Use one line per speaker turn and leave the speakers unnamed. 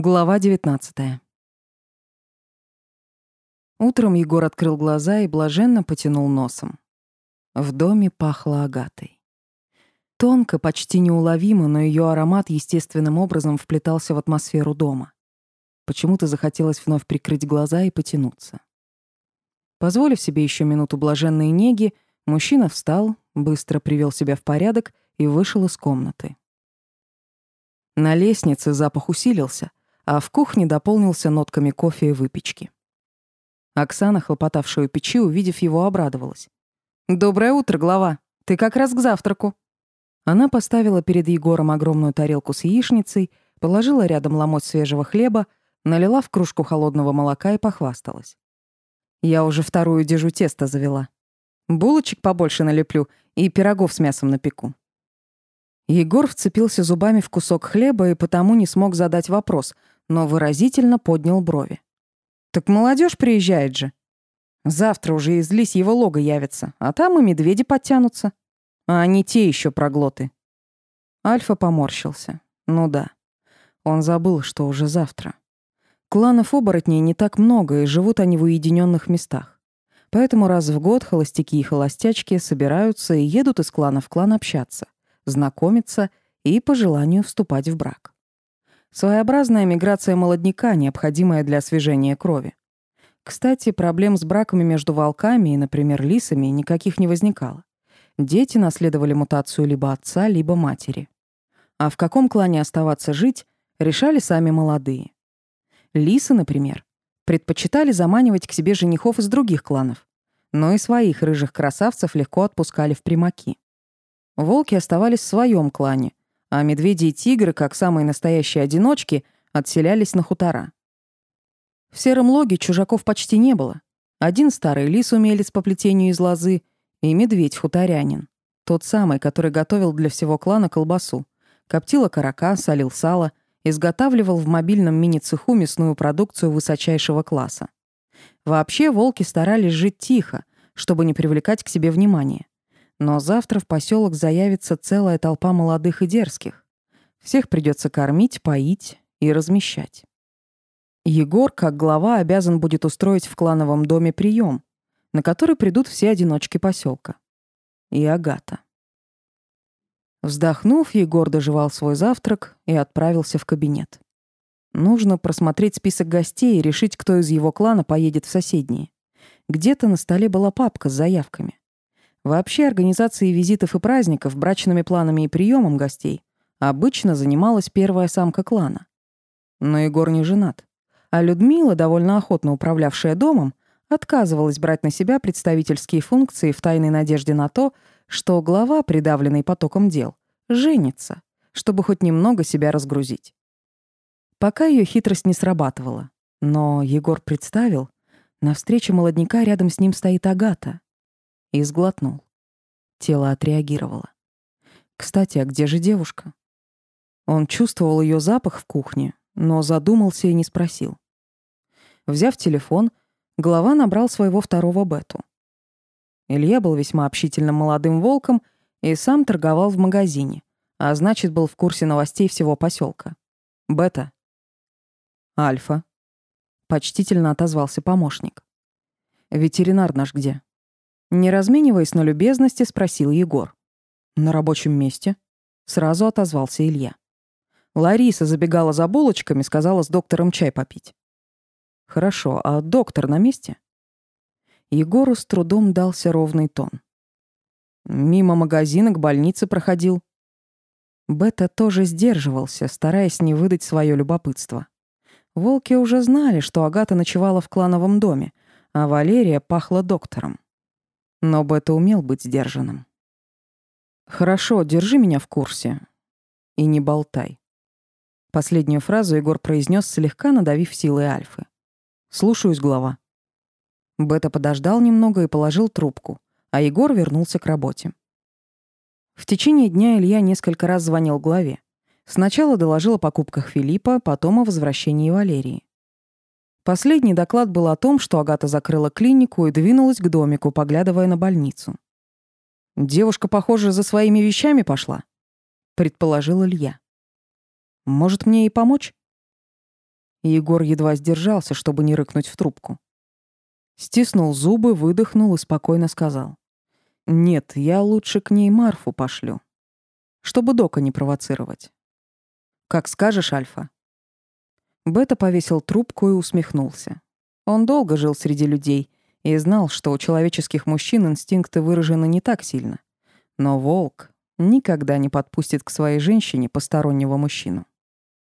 Глава 19. Утром Егор открыл глаза и блаженно потянул носом. В доме пахло агатой. Тонко, почти неуловимо, но ее аромат естественным образом вплетался в атмосферу дома. Почему-то захотелось вновь прикрыть глаза и потянуться. Позволив себе еще минуту блаженной неги, мужчина встал, быстро привел себя в порядок и вышел из комнаты. На лестнице запах усилился, а в кухне дополнился нотками кофе и выпечки. Оксана, хлопотавшая у печи, увидев его, обрадовалась. «Доброе утро, глава. Ты как раз к завтраку». Она поставила перед Егором огромную тарелку с яичницей, положила рядом ломоть свежего хлеба, налила в кружку холодного молока и похвасталась. «Я уже вторую дежу теста завела. Булочек побольше налеплю и пирогов с мясом напеку». Егор вцепился зубами в кусок хлеба и потому не смог задать вопрос, но выразительно поднял брови. «Так молодежь приезжает же. Завтра уже из лись его лого явится, а там и медведи подтянутся. А они те еще проглоты». Альфа поморщился. Ну да, он забыл, что уже завтра. Кланов оборотней не так много, и живут они в уединенных местах. Поэтому раз в год холостяки и холостячки собираются и едут из клана в клан общаться, знакомиться и по желанию вступать в брак. Своеобразная миграция молодняка, необходимая для освежения крови. Кстати, проблем с браками между волками и, например, лисами никаких не возникало. Дети наследовали мутацию либо отца, либо матери. А в каком клане оставаться жить, решали сами молодые. Лисы, например, предпочитали заманивать к себе женихов из других кланов, но и своих рыжих красавцев легко отпускали в примаки. Волки оставались в своем клане, а медведи и тигры, как самые настоящие одиночки, отселялись на хутора. В сером логе чужаков почти не было. Один старый лис умелец по плетению из лозы и медведь-хуторянин. Тот самый, который готовил для всего клана колбасу. Коптил окорока, солил сало, изготавливал в мобильном мини-цеху мясную продукцию высочайшего класса. Вообще волки старались жить тихо, чтобы не привлекать к себе внимания. Но завтра в поселок заявится целая толпа молодых и дерзких. Всех придется кормить, поить и размещать. Егор, как глава, обязан будет устроить в клановом доме прием, на который придут все одиночки поселка. И Агата. Вздохнув, Егор доживал свой завтрак и отправился в кабинет. Нужно просмотреть список гостей и решить, кто из его клана поедет в соседние. Где-то на столе была папка с заявками. Вообще организацией визитов и праздников, брачными планами и приемом гостей обычно занималась первая самка клана. Но Егор не женат. А Людмила, довольно охотно управлявшая домом, отказывалась брать на себя представительские функции в тайной надежде на то, что глава, придавленный потоком дел, женится, чтобы хоть немного себя разгрузить. Пока ее хитрость не срабатывала. Но Егор представил, на встрече молодняка рядом с ним стоит Агата и сглотнул. Тело отреагировало. Кстати, а где же девушка? Он чувствовал ее запах в кухне, но задумался и не спросил. Взяв телефон, глава набрал своего второго бету. Илья был весьма общительным молодым волком и сам торговал в магазине, а значит, был в курсе новостей всего поселка. Бета. Альфа. Почтительно отозвался помощник. Ветеринар наш где? Не размениваясь на любезности, спросил Егор. «На рабочем месте?» Сразу отозвался Илья. Лариса забегала за булочками, сказала с доктором чай попить. «Хорошо, а доктор на месте?» Егору с трудом дался ровный тон. Мимо магазина к больнице проходил. Бета тоже сдерживался, стараясь не выдать свое любопытство. Волки уже знали, что Агата ночевала в клановом доме, а Валерия пахла доктором. Но Бета умел быть сдержанным. «Хорошо, держи меня в курсе. И не болтай». Последнюю фразу Егор произнес, слегка надавив силой Альфы. «Слушаюсь, глава». Бета подождал немного и положил трубку, а Егор вернулся к работе. В течение дня Илья несколько раз звонил главе. Сначала доложил о покупках Филиппа, потом о возвращении Валерии. Последний доклад был о том, что Агата закрыла клинику и двинулась к домику, поглядывая на больницу. «Девушка, похоже, за своими вещами пошла», — предположил Илья. «Может, мне ей помочь?» и Егор едва сдержался, чтобы не рыкнуть в трубку. Стиснул зубы, выдохнул и спокойно сказал. «Нет, я лучше к ней Марфу пошлю, чтобы Дока не провоцировать». «Как скажешь, Альфа». Бета повесил трубку и усмехнулся. Он долго жил среди людей и знал, что у человеческих мужчин инстинкты выражены не так сильно. Но волк никогда не подпустит к своей женщине постороннего мужчину.